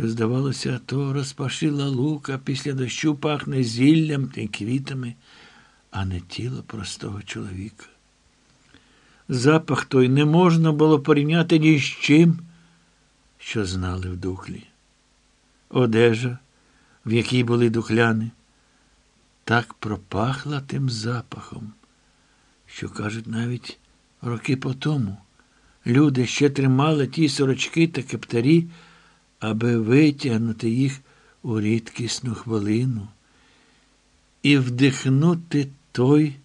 що, здавалося, то розпашила лука, після дощу пахне зіллям та квітами, а не тіло простого чоловіка. Запах той не можна було порівняти ні з чим, що знали в духлі. Одежа, в якій були духляни, так пропахла тим запахом, що, кажуть, навіть роки по тому люди ще тримали ті сорочки та кептарі, аби витягнути їх у рідкісну хвилину і вдихнути той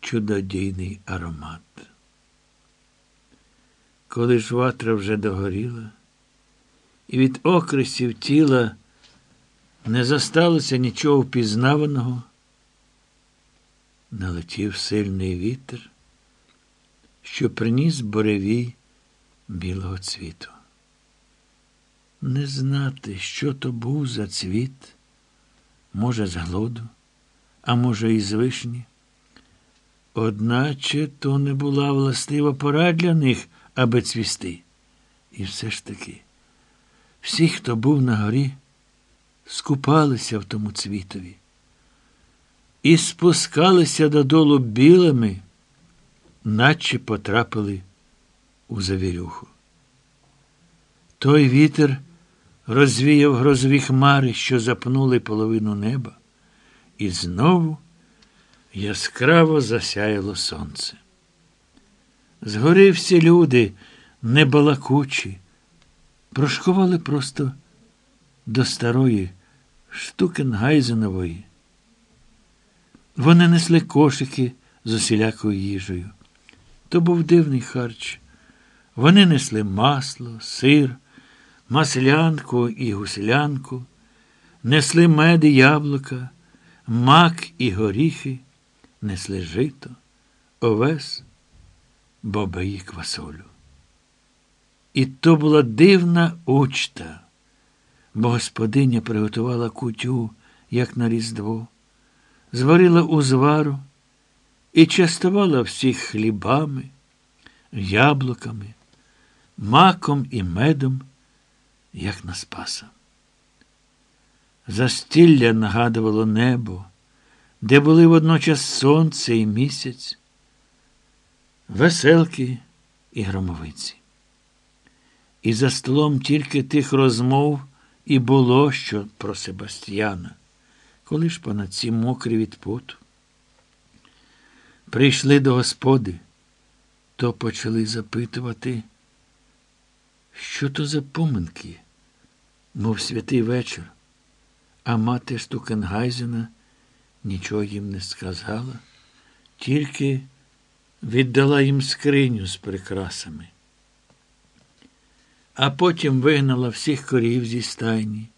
чудодійний аромат. Коли ж ватра вже догоріла, і від окресів тіла не засталося нічого впізнаваного, налетів сильний вітер, що приніс буревій білого цвіту. Не знати, що то був за цвіт, може, з глоду, а може, і з вишні. Одначе то не була властива пора для них, аби цвісти. І все ж таки, всі, хто був на горі, скупалися в тому цвітові і спускалися додолу білими, наче потрапили у завірюху. Той вітер розвіяв грозові хмари, що запнули половину неба, і знову яскраво засяяло сонце. Згори всі люди, небалакучі, прошкували просто до старої Штукенгайзенової. Вони несли кошики з усілякою їжею. То був дивний харч. Вони несли масло, сир, маслянку і гуслянку, несли мед і яблука, мак і горіхи, несли жито, овес, бобаї квасолю. І то була дивна учта, бо господиня приготувала кутю, як на Різдво, зварила узвару і частувала всіх хлібами, яблуками, маком і медом, як на Спаса. Застілля нагадувало небо, де були водночас сонце і місяць, веселки і громовиці. І за столом тільки тих розмов і було що про Себастьяна, коли ж понад ці мокрі від поту. Прийшли до господи, то почали запитувати, що то за поминки, мов святий вечір, а мати Штукенгайзена нічого їм не сказала, тільки віддала їм скриню з прикрасами а потім вигнала всіх корів зі стайні.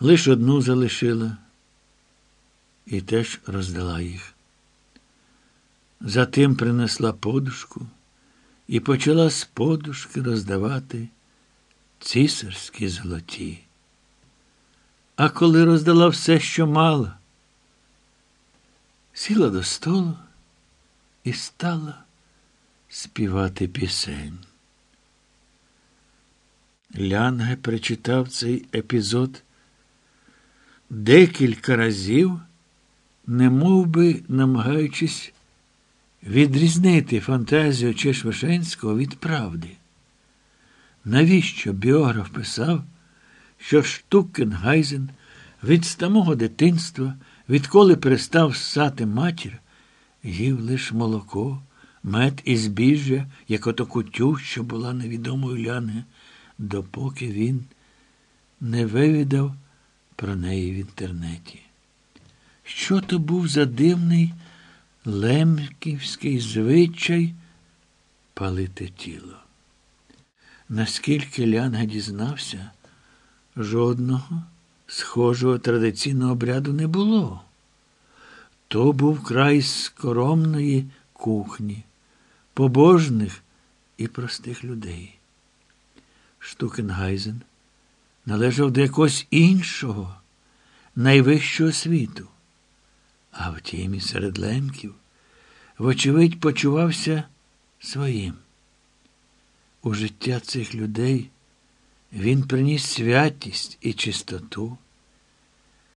Лиш одну залишила і теж роздала їх. Затим принесла подушку і почала з подушки роздавати цісарські золоті. А коли роздала все, що мала, сіла до столу і стала співати пісень. Лянге прочитав цей епізод декілька разів, не би намагаючись відрізнити фантазію Чешвишенського від правди. Навіщо біограф писав, що Штукенгайзен від самого дитинства, відколи перестав ссати матір, їв лиш молоко, мед і збіжжя, як ото кутю, що була невідомою Лянге, допоки він не вивідав про неї в інтернеті. Що то був за дивний лемківський звичай палити тіло? Наскільки Лянга дізнався, жодного схожого традиційного обряду не було. То був край скоромної кухні, побожних і простих людей. Штукенгайзен належав до якогось іншого, найвищого світу. А втім, і серед лемків, вочевидь, почувався своїм. У життя цих людей Він приніс святість і чистоту.